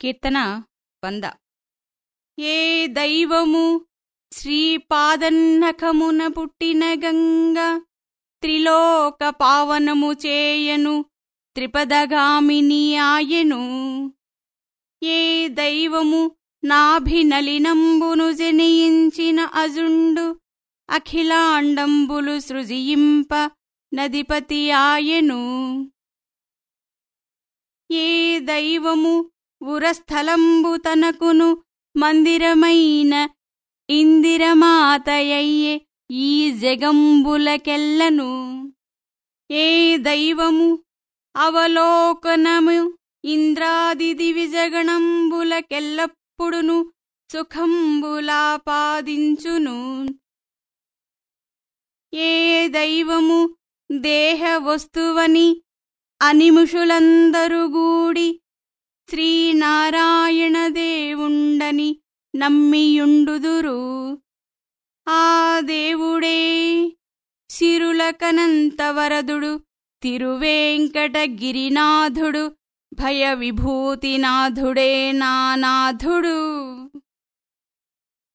కీర్తన వంద. ఏ దైవము శ్రీపాదన్నకమున పుట్టిన గంగ త్రిలోక పావనము చేయను త్రిపదగామిని ఆయను. ఏ దైవము నాభినలినంబును జనియించిన అజుండు అఖిలాండంబులు సృజియింప నదిపతి ఆయను. ఏ దైవము ఉరస్థలంబు తనకును మందిరమైన ఇందిరమాతయయ్యే ఈ జగంబులకెల్లను. ఏ దైవము అవలోకనము ఇంద్రాది దివిజగణంబులకెల్లప్పుడును సుఖంబులాపాదించును. ఏ దైవము దేహ వస్తువని అనిముషులందరూ గూడి శ్రీనారాయణ దేవుండని నమ్మియుండుదురు. ఆ దేవుడే సిరులకనంతవరదుడు తిరువేంకటగిరినాథుడు భయ విభూతినాథుడే నానాథుడు.